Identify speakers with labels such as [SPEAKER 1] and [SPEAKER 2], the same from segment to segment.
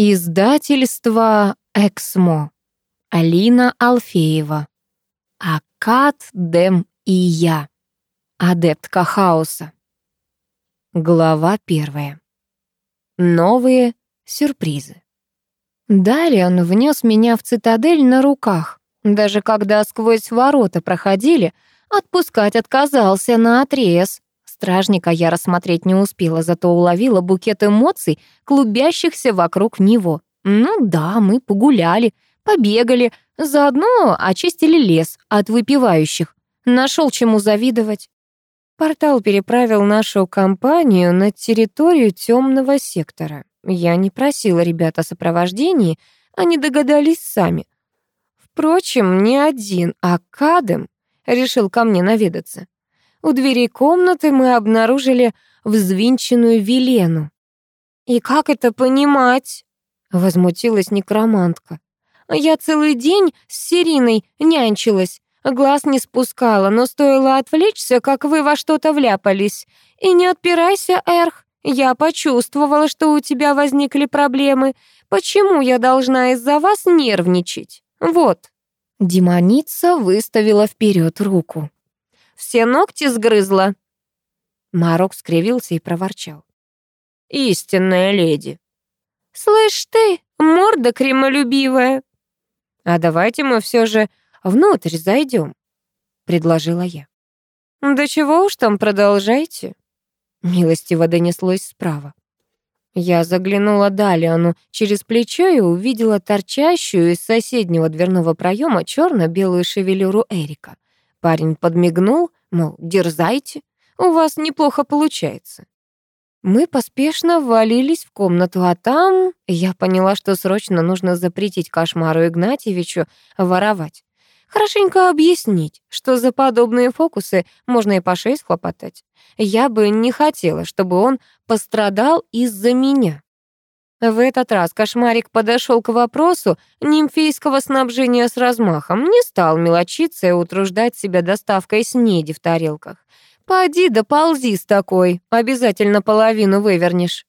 [SPEAKER 1] Издательство «Эксмо». Алина Алфеева. Акад Дем и я. Адептка хаоса. Глава первая. Новые сюрпризы. Он внес меня в цитадель на руках. Даже когда сквозь ворота проходили, отпускать отказался на отрез. Стражника я рассмотреть не успела, зато уловила букет эмоций, клубящихся вокруг него. Ну да, мы погуляли, побегали, заодно очистили лес от выпивающих. Нашел чему завидовать. Портал переправил нашу компанию на территорию темного сектора. Я не просила ребят о сопровождении, они догадались сами. Впрочем, не один, а Кадем решил ко мне наведаться. У двери комнаты мы обнаружили взвинченную Велену. «И как это понимать?» — возмутилась некромантка. «Я целый день с Сериной нянчилась, глаз не спускала, но стоило отвлечься, как вы во что-то вляпались. И не отпирайся, Эрх, я почувствовала, что у тебя возникли проблемы. Почему я должна из-за вас нервничать? Вот». Демоница выставила вперед руку. Все ногти сгрызла». Марок скривился и проворчал. «Истинная леди». «Слышь ты, морда кремолюбивая». «А давайте мы все же внутрь зайдем», — предложила я. «Да чего уж там, продолжайте». Милостиво донеслось справа. Я заглянула Далиану через плечо и увидела торчащую из соседнего дверного проема черно-белую шевелюру Эрика — Парень подмигнул, мол, дерзайте, у вас неплохо получается. Мы поспешно ввалились в комнату, а там я поняла, что срочно нужно запретить кошмару Игнатьевичу воровать. Хорошенько объяснить, что за подобные фокусы можно и по шее схлопотать. Я бы не хотела, чтобы он пострадал из-за меня. В этот раз кошмарик подошел к вопросу нимфейского снабжения с размахом, не стал мелочиться и утруждать себя доставкой снеди в тарелках. «Поди да ползи с такой, обязательно половину вывернешь».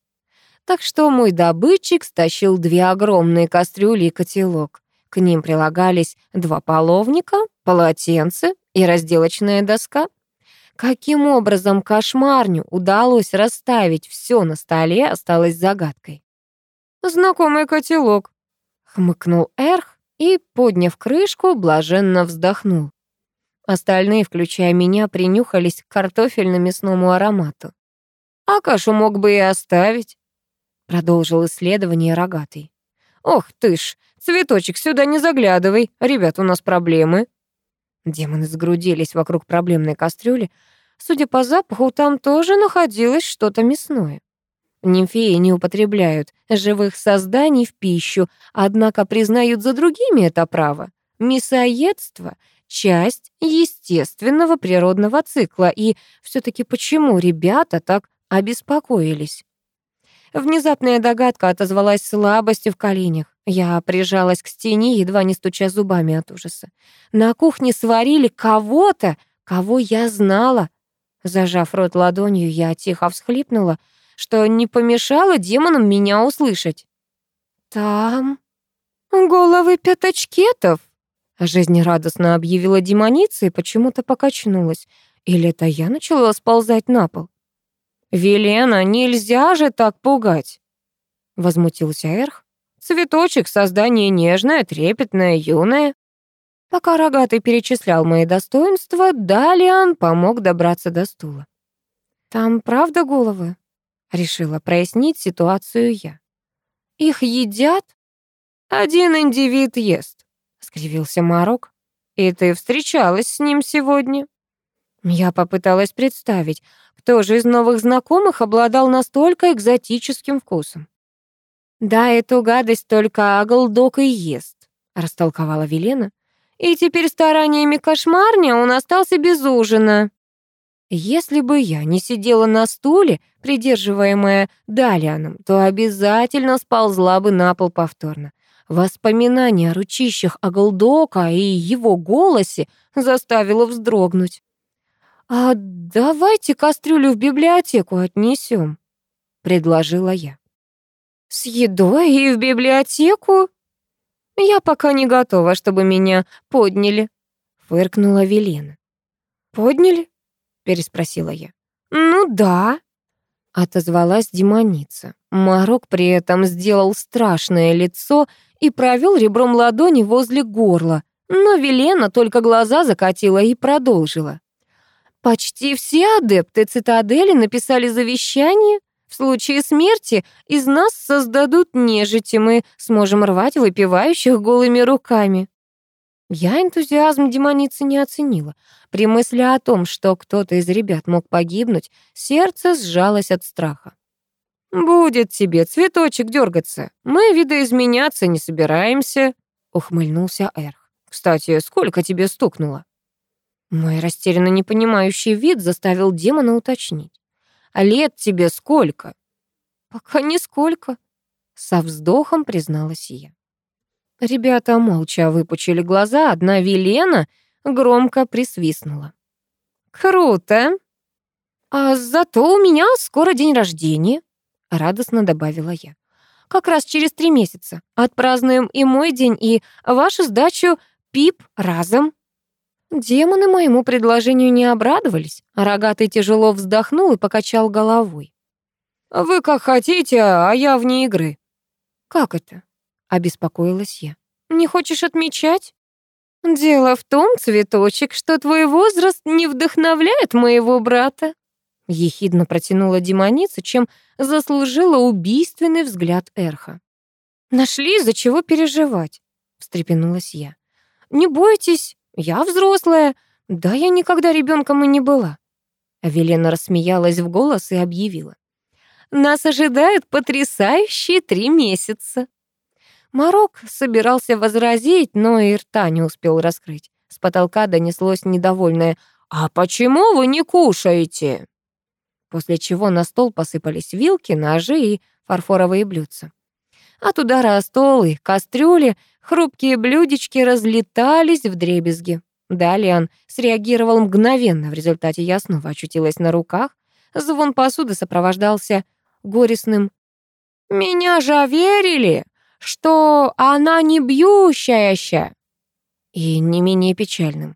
[SPEAKER 1] Так что мой добытчик стащил две огромные кастрюли и котелок. К ним прилагались два половника, полотенце и разделочная доска. Каким образом кошмарню удалось расставить все на столе, осталось загадкой. «Знакомый котелок», — хмыкнул Эрх и, подняв крышку, блаженно вздохнул. Остальные, включая меня, принюхались к картофельно-мясному аромату. «А кашу мог бы и оставить», — продолжил исследование рогатый. «Ох ты ж, цветочек, сюда не заглядывай, ребят, у нас проблемы». Демоны сгрудились вокруг проблемной кастрюли. Судя по запаху, там тоже находилось что-то мясное. Нимфеи не употребляют живых созданий в пищу, однако признают за другими это право. Мясоедство — часть естественного природного цикла, и все таки почему ребята так обеспокоились? Внезапная догадка отозвалась слабостью в коленях. Я прижалась к стене, едва не стуча зубами от ужаса. На кухне сварили кого-то, кого я знала. Зажав рот ладонью, я тихо всхлипнула — что не помешало демонам меня услышать. «Там головы пяточкетов», — жизнерадостно объявила демоница и почему-то покачнулась. Или это я начала сползать на пол? «Велена, нельзя же так пугать!» — возмутился Эрх. «Цветочек — создание нежное, трепетное, юное». Пока рогатый перечислял мои достоинства, Далиан помог добраться до стула. «Там правда головы?» Решила прояснить ситуацию я. «Их едят?» «Один индивид ест», — скривился Марок. «И ты встречалась с ним сегодня?» Я попыталась представить, кто же из новых знакомых обладал настолько экзотическим вкусом. «Да, эту гадость только Аглдок и ест», — растолковала Велена. «И теперь стараниями кошмарня он остался без ужина». Если бы я не сидела на стуле, придерживаемая Далианом, то обязательно сползла бы на пол повторно. Воспоминание о ручищах Аглдока и его голосе заставило вздрогнуть. «А давайте кастрюлю в библиотеку отнесем», — предложила я. С едой и в библиотеку? Я пока не готова, чтобы меня подняли, фыркнула Велена. Подняли? переспросила я. Ну да, отозвалась демоница. Марок при этом сделал страшное лицо и провел ребром ладони возле горла, но Велена только глаза закатила и продолжила. Почти все адепты цитадели написали завещание. В случае смерти из нас создадут нежити, мы сможем рвать выпивающих голыми руками. Я энтузиазм демоницы не оценила. При мысли о том, что кто-то из ребят мог погибнуть, сердце сжалось от страха. «Будет тебе цветочек дергаться. Мы видоизменяться не собираемся», — ухмыльнулся Эрх. «Кстати, сколько тебе стукнуло?» Мой растерянно непонимающий вид заставил демона уточнить. «А лет тебе сколько?» «Пока нисколько», — со вздохом призналась я. Ребята молча выпучили глаза, одна Велена громко присвистнула. «Круто! А зато у меня скоро день рождения», — радостно добавила я. «Как раз через три месяца. Отпразднуем и мой день, и вашу сдачу пип разом». Демоны моему предложению не обрадовались. Рогатый тяжело вздохнул и покачал головой. «Вы как хотите, а я вне игры». «Как это?» — обеспокоилась я. «Не хочешь отмечать?» «Дело в том, цветочек, что твой возраст не вдохновляет моего брата», ехидно протянула демоница, чем заслужила убийственный взгляд Эрха. «Нашли, из-за чего переживать», — встрепенулась я. «Не бойтесь, я взрослая. Да, я никогда ребенком и не была. Велена рассмеялась в голос и объявила. Нас ожидают потрясающие три месяца. Марок собирался возразить, но и рта не успел раскрыть. С потолка донеслось недовольное «А почему вы не кушаете?» После чего на стол посыпались вилки, ножи и фарфоровые блюдца. От удара о стол и кастрюли хрупкие блюдечки разлетались в дребезги. Далее среагировал мгновенно, в результате я снова очутилась на руках. Звон посуды сопровождался горестным «Меня же верили, что она не бьющаяся!» И не менее печальным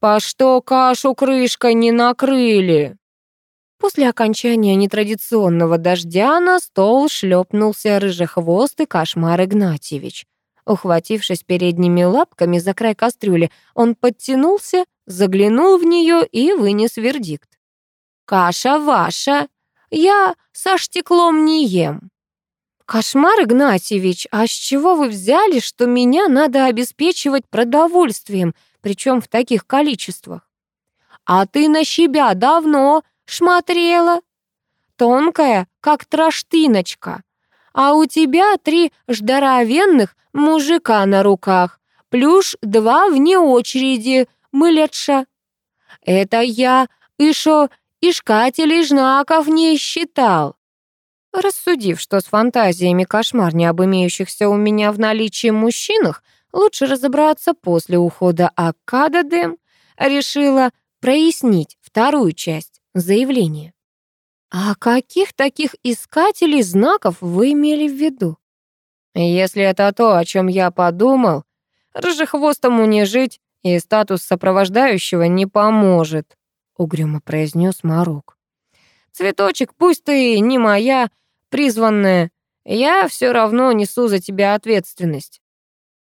[SPEAKER 1] «По что кашу крышкой не накрыли?» После окончания нетрадиционного дождя на стол шлепнулся рыжехвостый кошмар Игнатьевич. Ухватившись передними лапками за край кастрюли, он подтянулся, заглянул в нее и вынес вердикт. «Каша ваша, я со штеклом не ем». «Кошмар, Игнатьевич, а с чего вы взяли, что меня надо обеспечивать продовольствием, причем в таких количествах?» «А ты на себя давно шмотрела. Тонкая, как троштиночка. А у тебя три здоровенных мужика на руках, плюс два вне очереди, мылятша. Это я еще искателей знаков не считал. Рассудив, что с фантазиями кошмар не об имеющихся у меня в наличии мужчинах, лучше разобраться после ухода Акададем, решила прояснить вторую часть заявление. «А каких таких искателей знаков вы имели в виду?» «Если это то, о чем я подумал, рыжехвостому не жить, и статус сопровождающего не поможет», — угрюмо произнес Марок. «Цветочек, пусть ты не моя, призванная, я все равно несу за тебя ответственность».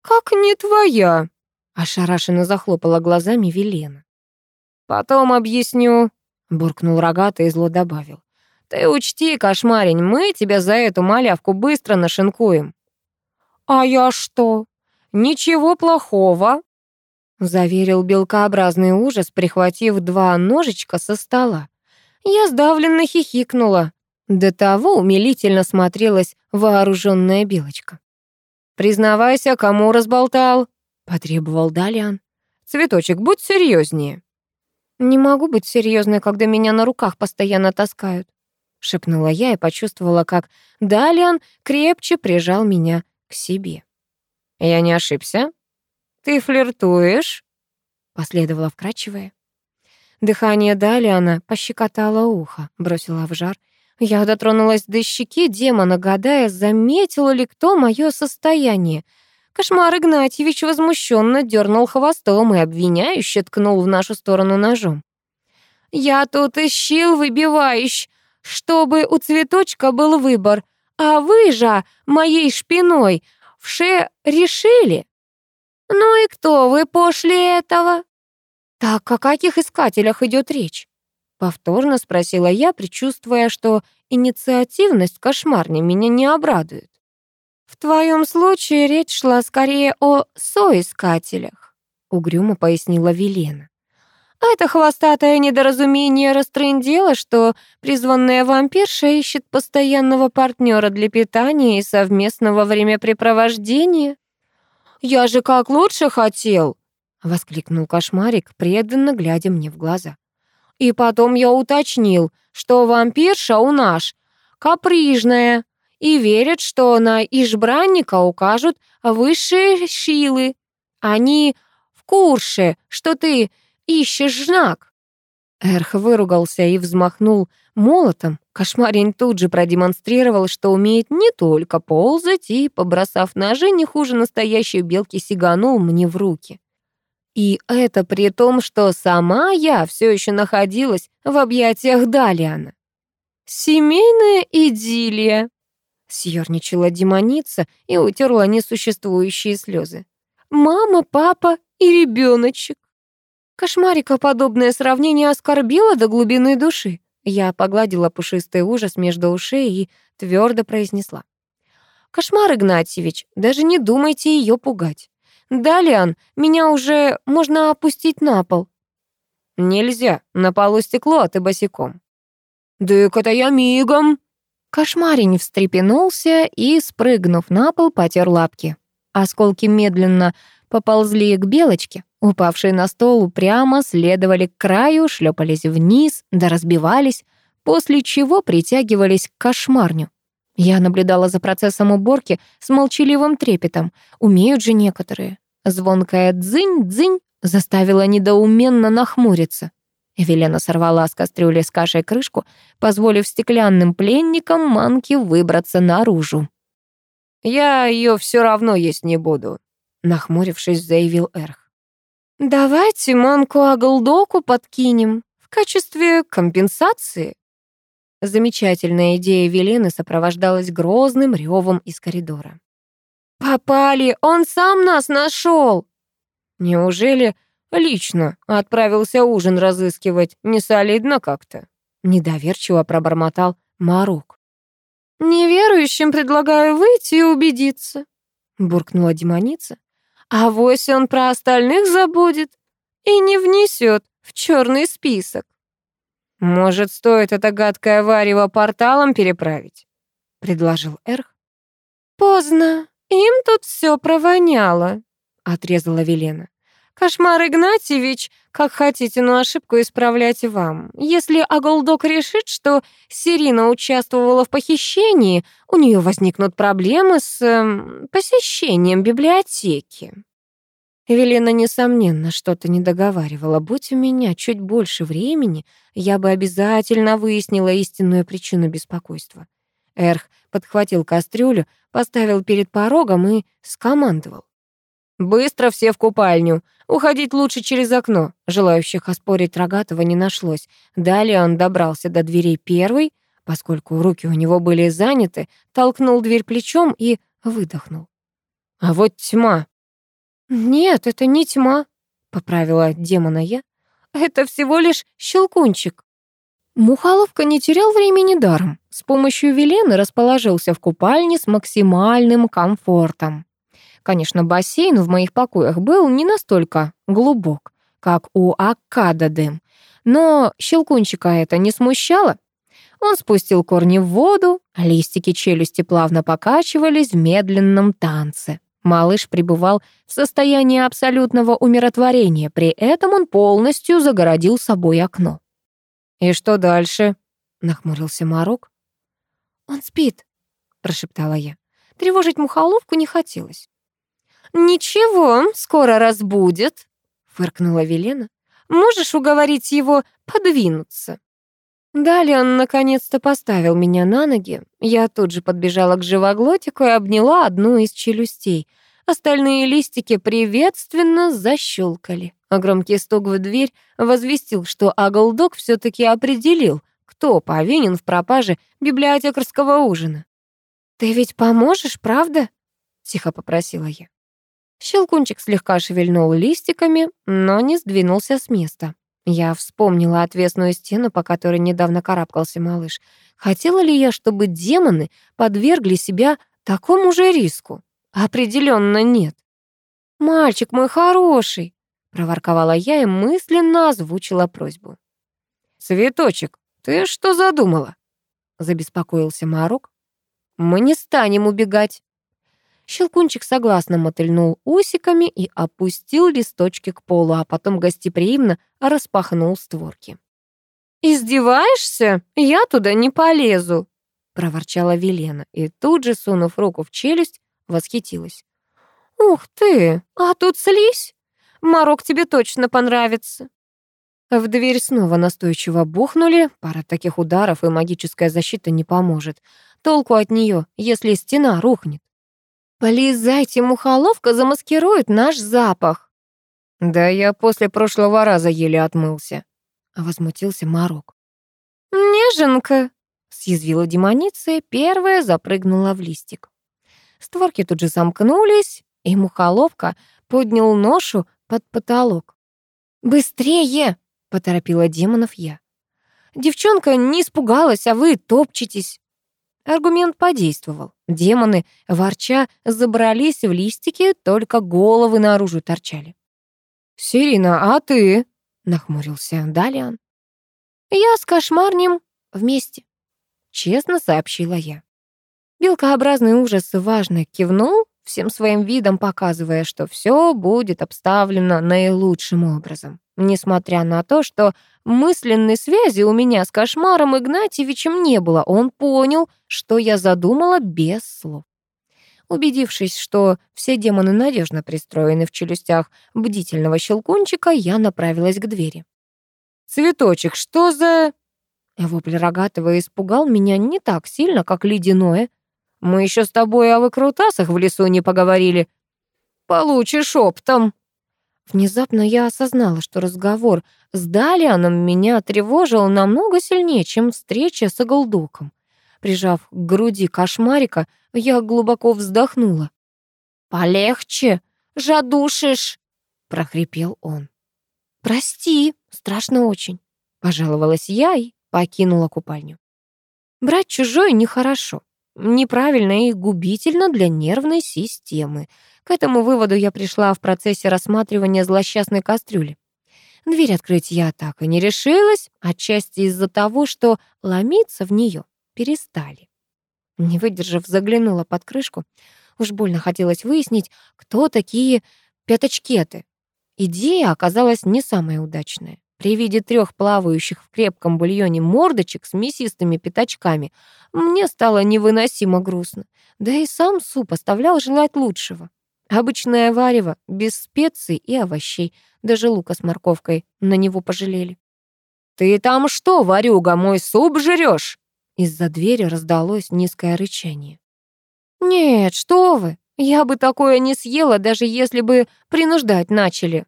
[SPEAKER 1] «Как не твоя?» — ошарашенно захлопала глазами Велена. «Потом объясню», буркнул рогатый и зло добавил. «Ты учти, кошмарень, мы тебя за эту малявку быстро нашинкуем». «А я что? Ничего плохого», — заверил белкообразный ужас, прихватив два ножичка со стола. Я сдавленно хихикнула. До того умилительно смотрелась вооруженная белочка. «Признавайся, кому разболтал?» — потребовал Далиан. «Цветочек, будь серьезнее. «Не могу быть серьезной, когда меня на руках постоянно таскают», — шепнула я и почувствовала, как Далиан крепче прижал меня к себе. «Я не ошибся? Ты флиртуешь?» — последовала вкрадчивая. Дыхание Далиана пощекотало ухо, бросило в жар. Я дотронулась до щеки демона, гадая, заметил ли кто мое состояние. Кошмар Игнатьевич возмущенно дернул хвостом и обвиняюще ткнул в нашу сторону ножом. «Я тут ищил выбивающий, чтобы у цветочка был выбор, а вы же моей шпиной вше решили. Ну и кто вы после этого?» «Так о каких искателях идет речь?» Повторно спросила я, предчувствуя, что инициативность кошмарня меня не обрадует. «В твоем случае речь шла скорее о соискателях», — угрюмо пояснила Велена. «Это хвостатое недоразумение растрындело, что призванная вампирша ищет постоянного партнера для питания и совместного времяпрепровождения». «Я же как лучше хотел!» — воскликнул кошмарик, преданно глядя мне в глаза. «И потом я уточнил, что вампирша у нас каприжная и верит, что на ижбранника укажут высшие силы. Они в курсе, что ты ищешь знак». Эрх выругался и взмахнул молотом. Кошмарень тут же продемонстрировал, что умеет не только ползать, и, побросав ножи, не хуже настоящей белки, сиганул мне в руки. И это при том, что сама я все еще находилась в объятиях Далиана. «Семейная идиллия», — съерничала демоница и утерла несуществующие слезы. «Мама, папа и ребеночек». Кошмарика подобное сравнение оскорбило до глубины души. Я погладила пушистый ужас между ушей и твердо произнесла. «Кошмар, Игнатьевич, даже не думайте ее пугать. «Далиан, меня уже можно опустить на пол». «Нельзя, на полу стекло, а ты босиком». «Дык, это я мигом». Кошмарень встрепенулся и, спрыгнув на пол, потер лапки. Осколки медленно поползли к белочке, упавшие на стол прямо следовали к краю, шлепались вниз, да разбивались, после чего притягивались к кошмарню. Я наблюдала за процессом уборки с молчаливым трепетом. Умеют же некоторые. Звонкая «дзынь-дзынь» заставила недоуменно нахмуриться. Велена сорвала с кастрюли с кашей крышку, позволив стеклянным пленникам манки выбраться наружу. «Я ее все равно есть не буду», — нахмурившись, заявил Эрх. «Давайте манку Аглдоку подкинем в качестве компенсации», Замечательная идея Велены сопровождалась грозным ревом из коридора. «Попали! Он сам нас нашел!» «Неужели лично отправился ужин разыскивать? Не солидно как-то?» Недоверчиво пробормотал Марук. «Неверующим предлагаю выйти и убедиться», — буркнула демоница. «А вось он про остальных забудет и не внесет в черный список». «Может, стоит это гадкое варево порталом переправить?» — предложил Эрх. «Поздно. Им тут все провоняло», — отрезала Велена. «Кошмар Игнатьевич, как хотите, но ошибку исправлять вам. Если Аголдок решит, что Сирина участвовала в похищении, у нее возникнут проблемы с э, посещением библиотеки». Велена, несомненно, что-то не договаривала. Будь у меня чуть больше времени, я бы обязательно выяснила истинную причину беспокойства. Эрх подхватил кастрюлю, поставил перед порогом и скомандовал. «Быстро все в купальню. Уходить лучше через окно». Желающих оспорить Рогатого не нашлось. Далее он добрался до дверей первой, поскольку руки у него были заняты, толкнул дверь плечом и выдохнул. «А вот тьма!» «Нет, это не тьма», — поправила демона я. «Это всего лишь щелкунчик». Мухаловка не терял времени даром. С помощью Велены расположился в купальне с максимальным комфортом. Конечно, бассейн в моих покоях был не настолько глубок, как у Аккададым, но щелкунчика это не смущало. Он спустил корни в воду, листики челюсти плавно покачивались в медленном танце. Малыш пребывал в состоянии абсолютного умиротворения, при этом он полностью загородил собой окно. «И что дальше?» — нахмурился Марок. «Он спит», — прошептала я. Тревожить мухоловку не хотелось. «Ничего, скоро разбудит», — фыркнула Велена. «Можешь уговорить его подвинуться?» Далее он наконец-то поставил меня на ноги. Я тут же подбежала к живоглотику и обняла одну из челюстей. Остальные листики приветственно защелкали. А громкий стук в дверь возвестил, что Аглдок все таки определил, кто повинен в пропаже библиотекарского ужина. «Ты ведь поможешь, правда?» — тихо попросила я. Щелкунчик слегка шевельнул листиками, но не сдвинулся с места. Я вспомнила отвесную стену, по которой недавно карабкался малыш. Хотела ли я, чтобы демоны подвергли себя такому же риску? Определенно нет. «Мальчик мой хороший!» — проворковала я и мысленно озвучила просьбу.
[SPEAKER 2] «Цветочек, ты что задумала?» — забеспокоился Марок.
[SPEAKER 1] «Мы не станем убегать». Щелкунчик согласно мотыльнул усиками и опустил листочки к полу, а потом гостеприимно распахнул створки. «Издеваешься? Я туда не полезу!» — проворчала Велена, и тут же, сунув руку в челюсть, восхитилась. «Ух ты! А тут слизь! Марок тебе точно понравится!» В дверь снова настойчиво бухнули. Пара таких ударов, и магическая защита не поможет. Толку от нее, если стена рухнет. «Полезайте, мухоловка замаскирует наш запах!»
[SPEAKER 2] «Да я после прошлого раза еле отмылся», — возмутился Марок.
[SPEAKER 1] «Неженка!» — съязвила демоница, первая запрыгнула в листик. Створки тут же замкнулись, и мухоловка поднял ношу под потолок. «Быстрее!» — поторопила демонов я. «Девчонка не испугалась, а вы топчетесь». Аргумент подействовал. Демоны, ворча, забрались в листики, только головы наружу торчали.
[SPEAKER 2] «Сирина, а ты?» — нахмурился Далиан.
[SPEAKER 1] «Я с кошмарнем вместе», — честно сообщила я. Белкообразный ужас важно кивнул, всем своим видом показывая, что все будет обставлено наилучшим образом. Несмотря на то, что мысленной связи у меня с кошмаром Игнатьевичем не было, он понял, что я задумала без слов. Убедившись, что все демоны надежно пристроены в челюстях бдительного щелкунчика, я направилась к двери.
[SPEAKER 2] «Цветочек, что за...»
[SPEAKER 1] Вопль рогатого испугал меня не так сильно, как ледяное. Мы еще с тобой о выкрутасах в лесу не поговорили. Получишь оптом». Внезапно я осознала, что разговор с Далианом меня тревожил намного сильнее, чем встреча с Аглдоком. Прижав к груди кошмарика, я глубоко вздохнула. «Полегче, жадушишь!» — прохрипел он. «Прости, страшно очень», — пожаловалась я и покинула купальню. Брать чужое нехорошо неправильно и губительно для нервной системы. К этому выводу я пришла в процессе рассматривания злосчастной кастрюли. Дверь открыть я так и не решилась, отчасти из-за того, что ломиться в нее перестали. Не выдержав, заглянула под крышку. Уж больно хотелось выяснить, кто такие пяточкеты. Идея оказалась не самая удачная. При виде трех плавающих в крепком бульоне мордочек с мясистыми пятачками мне стало невыносимо грустно. Да и сам суп оставлял желать лучшего. Обычное варево, без специй и овощей. Даже лука с морковкой на него пожалели.
[SPEAKER 2] «Ты там что, варюга, мой суп жрёшь?»
[SPEAKER 1] Из-за двери раздалось низкое рычание. «Нет, что вы! Я бы такое не съела, даже если бы принуждать начали.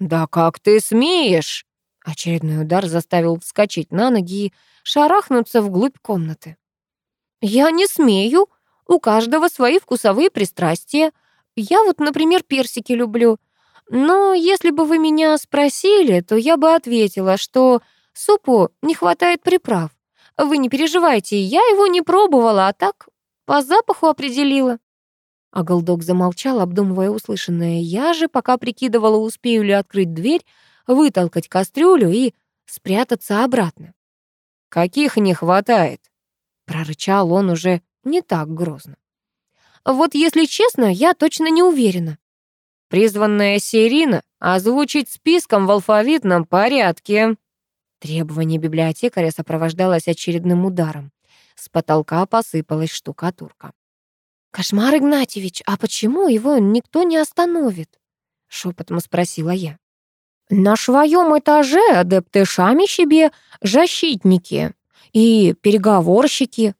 [SPEAKER 2] «Да как ты смеешь?»
[SPEAKER 1] Очередной удар заставил вскочить на ноги и шарахнуться вглубь комнаты. «Я не смею. У каждого свои вкусовые пристрастия. Я вот, например, персики люблю. Но если бы вы меня спросили, то я бы ответила, что супу не хватает приправ. Вы не переживайте, я его не пробовала, а так по запаху определила». А голдок замолчал, обдумывая услышанное. Я же пока прикидывала, успею ли открыть дверь, вытолкать кастрюлю и спрятаться обратно.
[SPEAKER 2] «Каких не хватает?»
[SPEAKER 1] — прорычал он уже не так грозно. «Вот если честно, я точно не уверена».
[SPEAKER 2] «Призванная Сирина озвучить списком в алфавитном порядке».
[SPEAKER 1] Требование библиотекаря сопровождалось очередным ударом. С потолка посыпалась штукатурка. «Кошмар Игнатьевич, а почему его никто не остановит?» — шепотом спросила я. На своем этаже адепты шами себе защитники и переговорщики.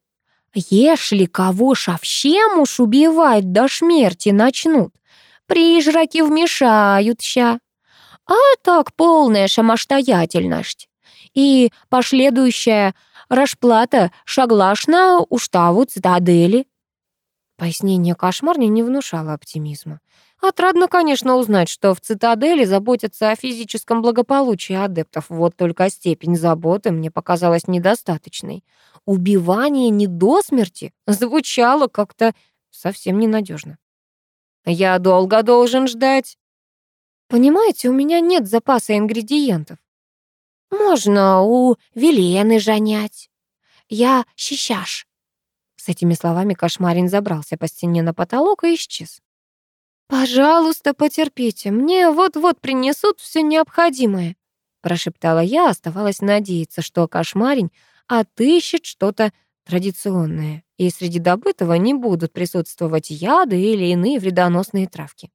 [SPEAKER 1] Если кого совсем уж убивать до смерти начнут, прижраки вмешаются. А так полная шамостоятельность. И последующая расплата шаглашна уставу цитадели. Пояснение кошмарни не внушало оптимизма. Отрадно, конечно, узнать, что в цитадели заботятся о физическом благополучии адептов. Вот только степень заботы мне показалась недостаточной. Убивание не до смерти звучало как-то совсем ненадежно. Я долго должен ждать. Понимаете, у меня нет запаса ингредиентов. Можно у Велены жанять. Я щищаш. С этими словами Кошмарин забрался по стене на потолок и исчез. «Пожалуйста, потерпите, мне вот-вот принесут все необходимое», прошептала я, оставалось надеяться, что Кошмарин отыщет что-то традиционное, и среди добытого не будут присутствовать яды или иные вредоносные травки.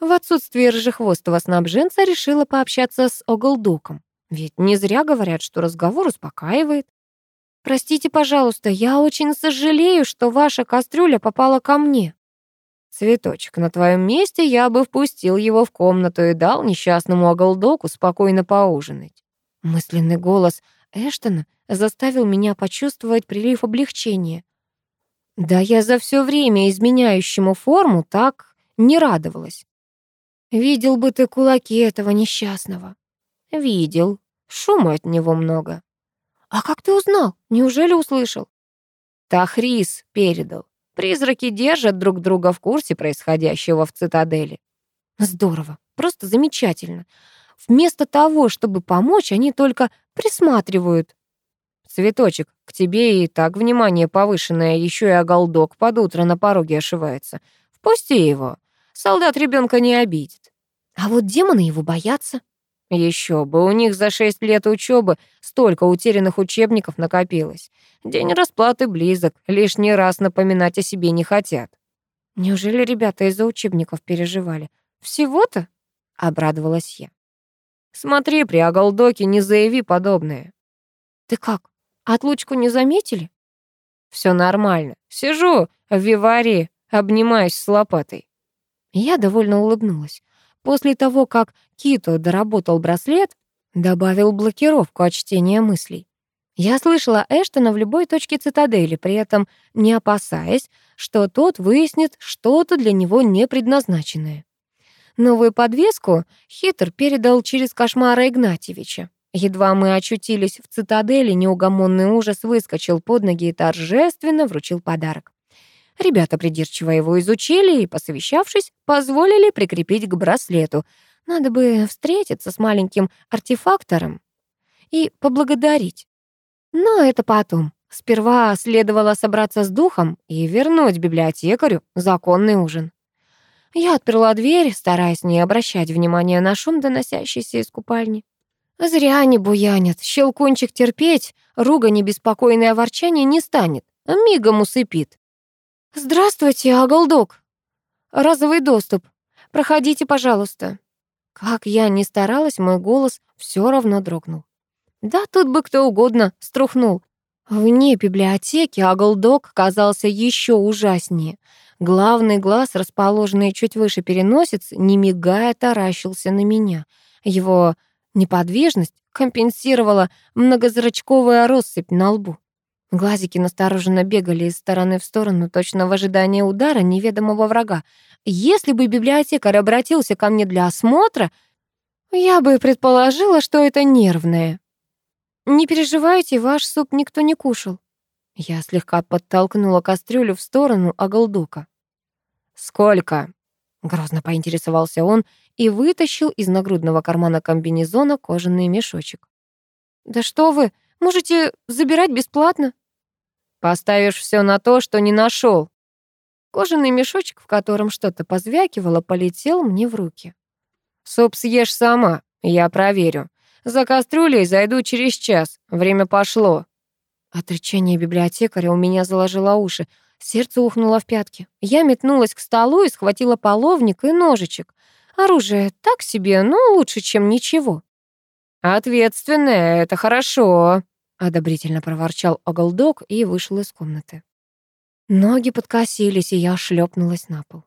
[SPEAKER 1] В отсутствие рыжехвостого снабженца решила пообщаться с Оглдуком, ведь не зря говорят, что разговор успокаивает. «Простите, пожалуйста, я очень сожалею, что ваша кастрюля попала ко мне», «Цветочек, на твоем месте я бы впустил его в комнату и дал несчастному оголдоку спокойно поужинать». Мысленный голос Эштона заставил меня почувствовать прилив облегчения. Да я за все время изменяющему форму так не радовалась. Видел бы ты кулаки этого несчастного. Видел. Шума от него много. А как ты узнал? Неужели услышал? Тахрис передал. Призраки держат друг друга в курсе происходящего в цитадели. Здорово, просто замечательно. Вместо того, чтобы помочь, они только присматривают. Цветочек, к тебе и так внимание повышенное, еще и оголдок под утро на пороге ошивается. Впусти его. Солдат ребенка не обидит. А вот демоны его боятся. Еще бы, у них за шесть лет учебы столько утерянных учебников накопилось. День расплаты близок, лишний раз напоминать о себе не хотят. Неужели ребята из-за учебников переживали? Всего-то? Обрадовалась я. Смотри, при оголдоке не заяви подобное. Ты как, отлучку не заметили? Все нормально. Сижу в виваре, обнимаюсь с лопатой. Я довольно улыбнулась. После того, как Кито доработал браслет, добавил блокировку от чтения мыслей. Я слышала Эштона в любой точке цитадели, при этом не опасаясь, что тот выяснит что-то для него не предназначенное. Новую подвеску Хитр передал через кошмара Игнатьевича. Едва мы очутились в цитадели, неугомонный ужас выскочил под ноги и торжественно вручил подарок. Ребята придирчиво его изучили и, посовещавшись, позволили прикрепить к браслету. Надо бы встретиться с маленьким артефактором и поблагодарить. Но это потом. Сперва следовало собраться с духом и вернуть библиотекарю законный ужин. Я отперла дверь, стараясь не обращать внимания на шум, доносящийся из купальни. Зря они буянят. Щелкунчик терпеть, ругань и беспокойное ворчание не станет. Мигом усыпит. «Здравствуйте, Аголдок. Разовый доступ. Проходите, пожалуйста». Как я ни старалась, мой голос все равно дрогнул. Да тут бы кто угодно струхнул. Вне библиотеки Аголдок казался еще ужаснее. Главный глаз, расположенный чуть выше переносицы, не мигая, таращился на меня. Его неподвижность компенсировала многозрачковая россыпь на лбу. Глазики настороженно бегали из стороны в сторону, точно в ожидании удара неведомого врага. Если бы библиотекарь обратился ко мне для осмотра, я бы предположила, что это нервное. «Не переживайте, ваш суп никто не кушал». Я слегка подтолкнула кастрюлю в сторону Агалдука. «Сколько?» — грозно поинтересовался он и вытащил из нагрудного кармана комбинезона кожаный мешочек. «Да что вы, можете забирать бесплатно». Поставишь все на то, что не нашел. Кожаный мешочек, в котором что-то позвякивало, полетел мне в руки. Суп съешь сама, я проверю. За кастрюлей зайду через час. Время пошло. От рычания библиотекаря у меня заложило уши. Сердце ухнуло в пятки. Я метнулась к столу и схватила половник и ножичек.
[SPEAKER 2] Оружие так себе, но лучше, чем ничего. «Ответственное — это хорошо», — одобрительно проворчал Оголдок и вышел из комнаты. Ноги подкосились, и я шлепнулась на пол.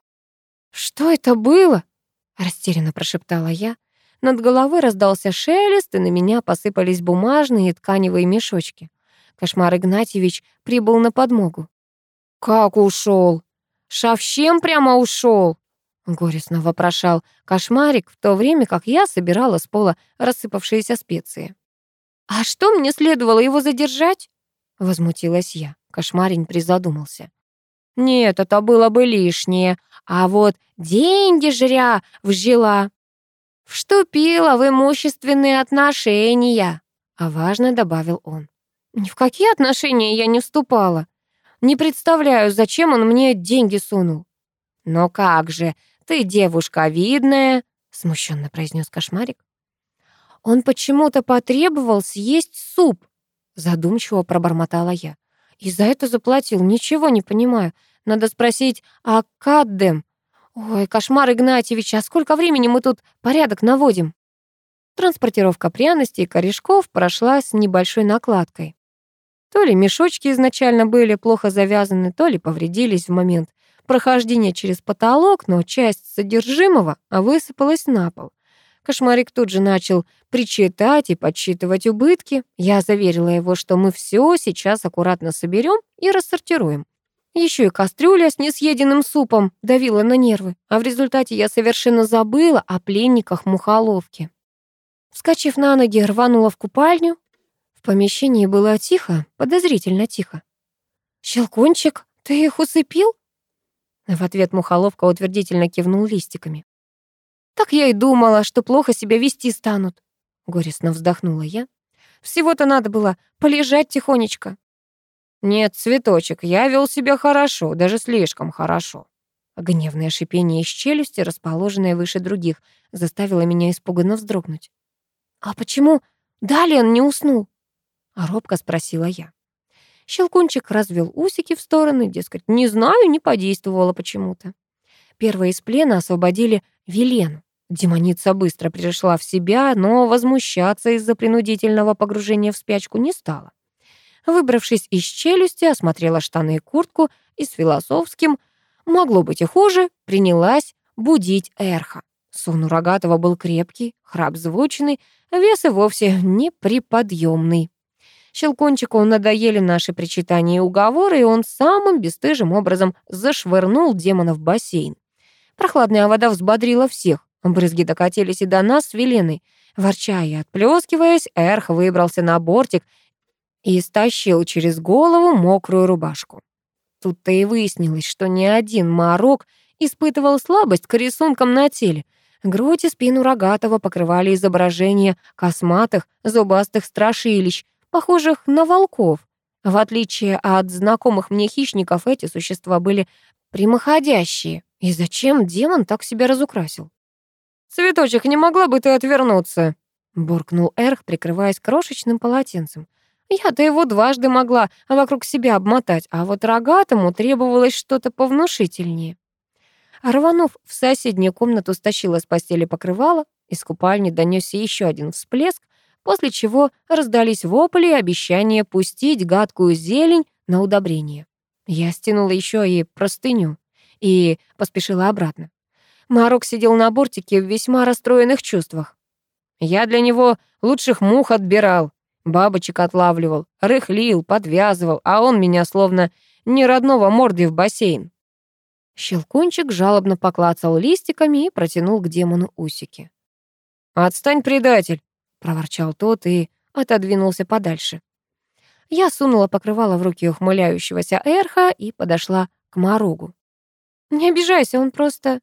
[SPEAKER 2] «Что это было?» — растерянно прошептала я. Над головой раздался шелест, и на меня посыпались бумажные и тканевые мешочки. Кошмар Игнатьевич прибыл на подмогу. «Как ушел? Шавщем прямо ушел!» Горестно вопрошал кошмарик, в то время как я собирала с пола рассыпавшиеся специи. «А что, мне следовало его задержать?» Возмутилась я. Кошмарень призадумался. «Нет, это было бы лишнее. А вот деньги жря вжила. Вступила в имущественные отношения», а важно добавил он. «Ни в какие отношения я не вступала. Не представляю, зачем он мне деньги сунул». «Но как же, ты девушка видная», — смущенно произнес кошмарик. «Он почему-то потребовал съесть суп», — задумчиво пробормотала я. «И за это заплатил, ничего не понимаю. Надо спросить, а Каддем? Ой, кошмар, Игнатьевич, а сколько времени мы тут порядок наводим?» Транспортировка пряностей и корешков прошла с небольшой накладкой. То ли мешочки изначально были плохо завязаны, то ли повредились в момент прохождения через потолок, но часть содержимого высыпалась на пол. Кошмарик тут же начал причитать и подсчитывать убытки. Я заверила его, что мы все сейчас аккуратно соберем и рассортируем. Еще и кастрюля с несъеденным супом давила на нервы, а в результате я совершенно забыла о пленниках мухоловки. Вскочив на ноги, рванула в купальню. В помещении было тихо, подозрительно тихо. «Щелкунчик, ты их усыпил?» В ответ мухоловка утвердительно кивнул листиками. «Так я и думала, что плохо себя вести станут», — горестно вздохнула я. «Всего-то надо было полежать тихонечко». «Нет, цветочек, я вел себя хорошо, даже слишком хорошо». Гневное шипение из челюсти, расположенное выше других, заставило меня испуганно вздрогнуть. «А почему Далиан не уснул?» — робко спросила я. Щелкунчик развел усики в стороны, дескать, не знаю, не подействовало почему-то. Первые из плена освободили Велену. Демоница быстро пришла в себя, но возмущаться из-за принудительного погружения в спячку не стала. Выбравшись из челюсти, осмотрела штаны и куртку и с философским «могло быть и хуже» принялась будить Эрха. Сон у Рогатого был крепкий, храп звучный, вес и вовсе неприподъемный. Щелкунчику надоели наши причитания и уговоры, и он самым бесстыжим образом зашвырнул демона в бассейн. Прохладная вода взбодрила всех. Брызги докатились и до нас с Веленой. Ворча и отплескиваясь, Эрх выбрался на бортик и стащил через голову мокрую рубашку. Тут-то и выяснилось, что ни один морок испытывал слабость к рисункам на теле. Грудь и спину рогатого покрывали изображения косматых, зубастых страшилищ, похожих на волков. В отличие от знакомых мне хищников, эти существа были прямоходящие. И зачем демон так себя разукрасил? «Цветочек, не могла бы ты отвернуться?» буркнул Эрх, прикрываясь крошечным полотенцем. Я-то его дважды могла вокруг себя обмотать, а вот рогатому требовалось что-то повнушительнее. Рванув в соседнюю комнату, стащила с постели покрывало, из купальни донесся еще один всплеск, после чего раздались вопли и обещания пустить гадкую зелень на удобрение. Я стянула еще и простыню и поспешила обратно. Марок сидел на бортике в весьма расстроенных чувствах. Я для него лучших мух отбирал, бабочек отлавливал, рыхлил, подвязывал, а он меня словно не родного морды в бассейн. Щелкунчик жалобно поклацал листиками и протянул к демону усики. «Отстань, предатель!» — проворчал тот и отодвинулся подальше. Я сунула покрывало в руки ухмыляющегося Эрха и подошла к Морогу. «Не обижайся, он просто...»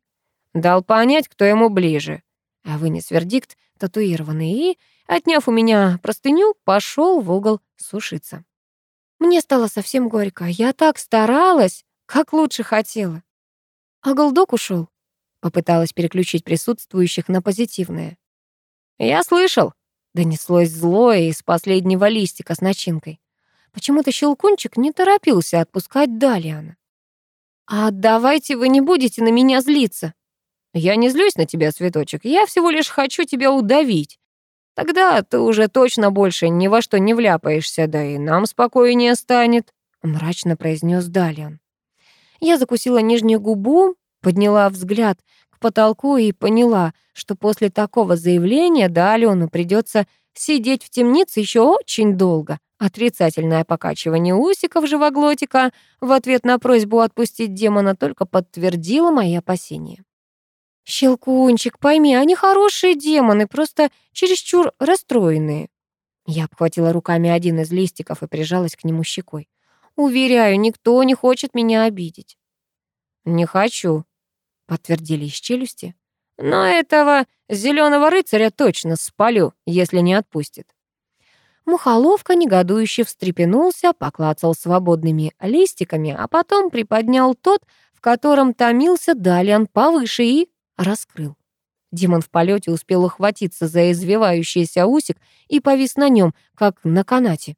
[SPEAKER 2] Дал понять, кто ему ближе. А вынес вердикт татуированный и, отняв у меня простыню, пошел в угол сушиться. Мне стало совсем горько. Я так старалась, как лучше хотела. А голдок ушел. Попыталась переключить присутствующих на позитивное. «Я слышал», Донеслось злое из последнего листика с начинкой. Почему-то Щелкунчик не торопился отпускать Далиана. «А давайте вы не будете на меня злиться», Я не злюсь на тебя, цветочек, я всего лишь хочу тебя удавить. Тогда ты уже точно больше ни во что не вляпаешься, да и нам спокойнее станет», — мрачно произнес Далиан. Я закусила нижнюю губу, подняла взгляд к потолку и поняла, что после такого заявления Далиону придется сидеть в темнице еще очень долго. Отрицательное покачивание усиков живоглотика в ответ на просьбу отпустить демона только подтвердило мои опасения. «Щелкунчик, пойми, они хорошие демоны, просто чересчур расстроенные». Я обхватила руками один из листиков и прижалась к нему щекой. «Уверяю, никто не хочет меня обидеть». «Не хочу», — подтвердили из челюсти. «Но этого зеленого рыцаря точно спалю, если не отпустит». Мухоловка негодующе встрепенулся, поклацал свободными листиками, а потом приподнял тот, в котором томился Далиан повыше и раскрыл. Демон в полете успел ухватиться за извивающийся усик и повис на нем, как на канате.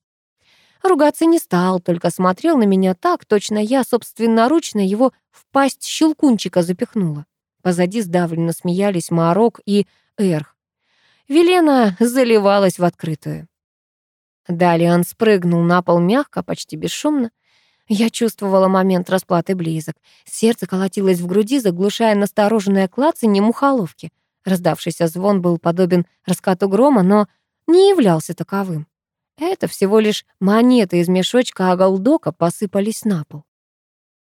[SPEAKER 2] Ругаться не стал, только смотрел на меня так, точно я собственноручно его в пасть щелкунчика запихнула. Позади сдавленно смеялись Марок и Эрх. Велена заливалась в открытую. Далее он спрыгнул на пол мягко, почти бесшумно. Я чувствовала момент расплаты близок. Сердце колотилось в груди, заглушая настороженное клацанье мухоловки. Раздавшийся звон был подобен раскату грома, но не являлся таковым. Это всего лишь монеты из мешочка Агалдока посыпались на пол.